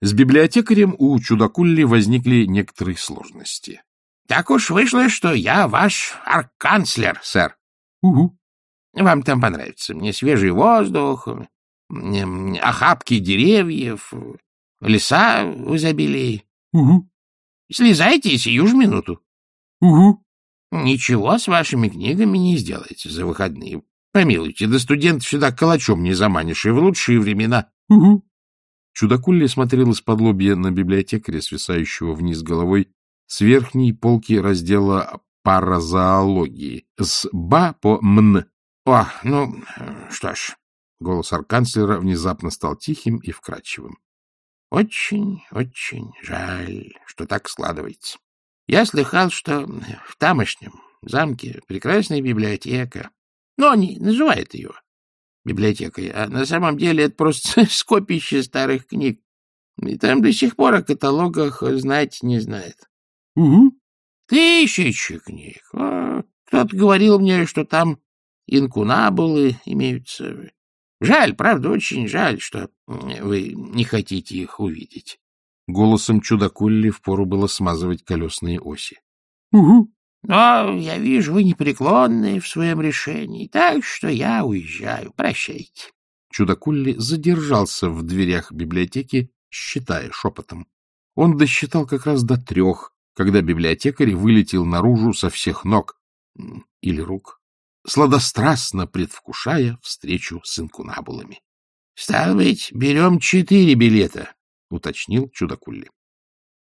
С библиотекарем у чудакулли возникли некоторые сложности. — Так уж вышло, что я ваш арканцлер, сэр. — Угу. Вам там понравится. Мне свежий воздух, охапки деревьев, леса в изобилии. — Угу. Слезайте сию же минуту. — Угу. Ничего с вашими книгами не сделается за выходные. Помилуйте, да студентов сюда калачом не заманишь, и в лучшие времена. — Угу. Чудакулли смотрел из-под лобья на библиотекаря, свисающего вниз головой, с верхней полки раздела паразоологии, с «ба» по «мн». — О, ну, что ж, голос арканцлера внезапно стал тихим и вкрадчивым. — Очень, очень жаль, что так складывается. Я слыхал, что в тамошнем замке прекрасная библиотека, но они называют ее библиотекой, а на самом деле это просто скопище старых книг. И там до сих пор о каталогах знать не знает. — Угу. Тысячи книг. А, Кто-то говорил мне, что там инкунабулы имеются. Жаль, правда, очень жаль, что вы не хотите их увидеть. Голосом чудакулли впору было смазывать колесные оси. — Угу. Но я вижу, вы непреклонны в своем решении, так что я уезжаю. Прощайте. Чудакулли задержался в дверях библиотеки, считая шепотом. Он досчитал как раз до трех, когда библиотекарь вылетел наружу со всех ног или рук, сладострастно предвкушая встречу с инкунабулами. — Стало быть, берем четыре билета, — уточнил Чудакулли.